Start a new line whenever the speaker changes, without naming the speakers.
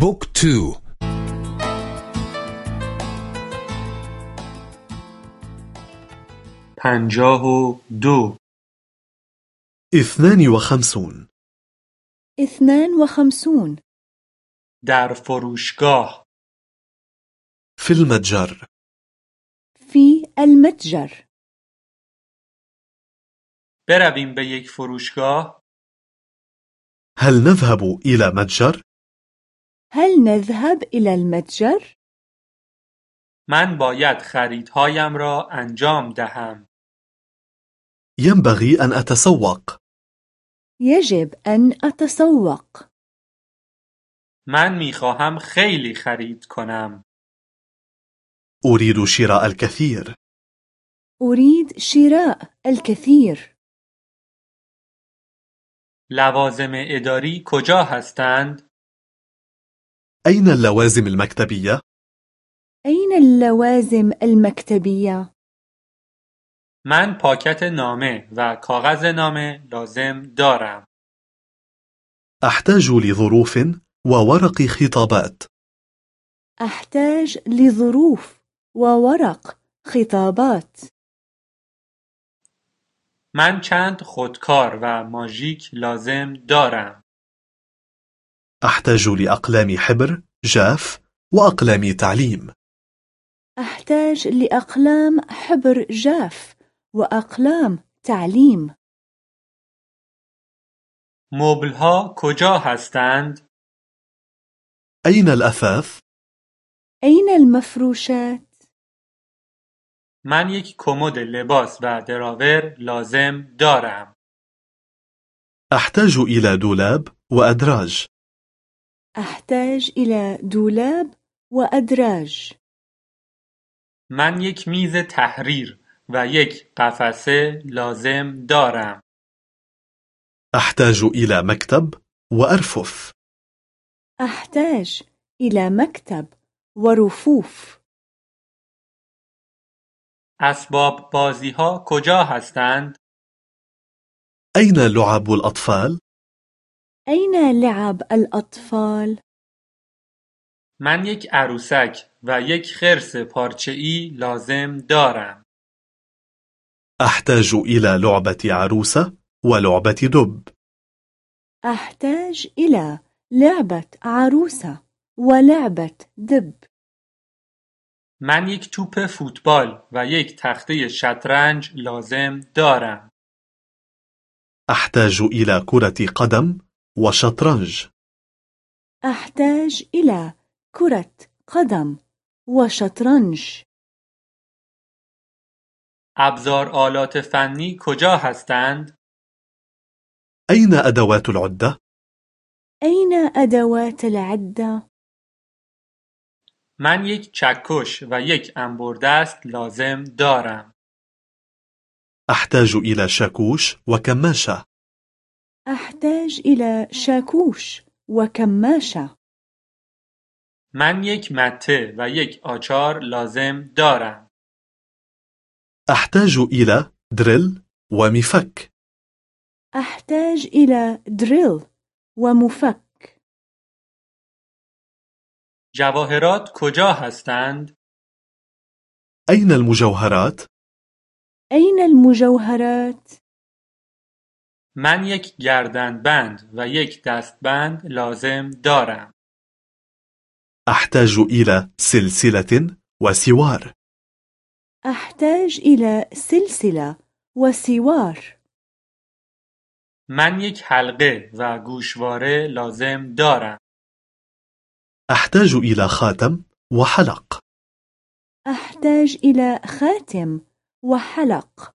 book two.
پنجاه و دو.
اثنان وخمسون.
اثنان وخمسون.
در فروشگاه.
في المتجر.
في المتجر.
برویم به یک فروشگاه.
هل نذهب إلى متجر؟
هل نذهب إلى المتجر؟
من باید خریدهایم را انجام دهم.
ينبغي أن أتسوق.
يجب أن أتسوق.
من می خواهم خیلی خرید کنم.
أريد شراء الكثير.
أريد شراء الكثير.
لوازم اداری کجا هستند؟
أين اللوازم المكتبية؟
أين اللوازم المكتبية؟
من پاکت نامه و کاغذ نامه لازم دارم
أحتاج لظروف وورق خطابات
أحتاج لظروف وورق خطابات
من چند خودکار و ماژیک لازم دارم
أحتاج لأقلام حبر جاف وأقلام تعليم
أحتاج لأقلام حبر جاف وأقلام تعليم
مبلها کجا هستند؟
أين الأثاث؟
أين المفروشات؟
من یک کمد لباس و دراور لازم دارم
أحتاج إلى دولاب وأدراج
أحتاج إلى دولاب وأدراج
من یک میز تحریر و یک قفسه لازم دارم
أحتاج إلى مكتب وأرفف
أحتاج إلى مكتب ورفوف
أسباب بازی ها کجا هستند؟
أين لعب الأطفال؟
أين لعب الأطفال؟
من یک عروسک و یک خرس پارچه‌ای لازم دارم.
أحتاج إلى لعبة عروسة ولعبة دب
أحتاج إلى لعبة عروسة ولعبة دب
من یک توپ فوتبال و یک تخته شطرنج لازم دارم.
أحتاج إلى كرة قدم وشطرنج
أحتاج إلى كرة قدم وشطرنج
أبزار آلات فنی کجا هستند؟
أين أدوات العدة؟
أين أدوات العدة؟
من یک چکش و یک انبردست لازم دارم.
أحتاج إلى شاكوش وكماشة
أحتاج إلى شاكوش وكماشة
من یک مته و یک آچار لازم دارم.
أحتاج إلى دريل ومفك
أحتاج إلى دريل ومفك
جواهرات کجا هستند؟
أين المجوهرات؟
أين المجوهرات؟
من یک گردنبند و یک دستبند لازم دارم.
أحتاج إلى سلسلة وسوار
أحتاج إلى سلسلة وسوار
من یک حلقه و گوشواره لازم دارم.
أحتاج إلى خاتم وحلق
أحتاج إلى خاتم وحلق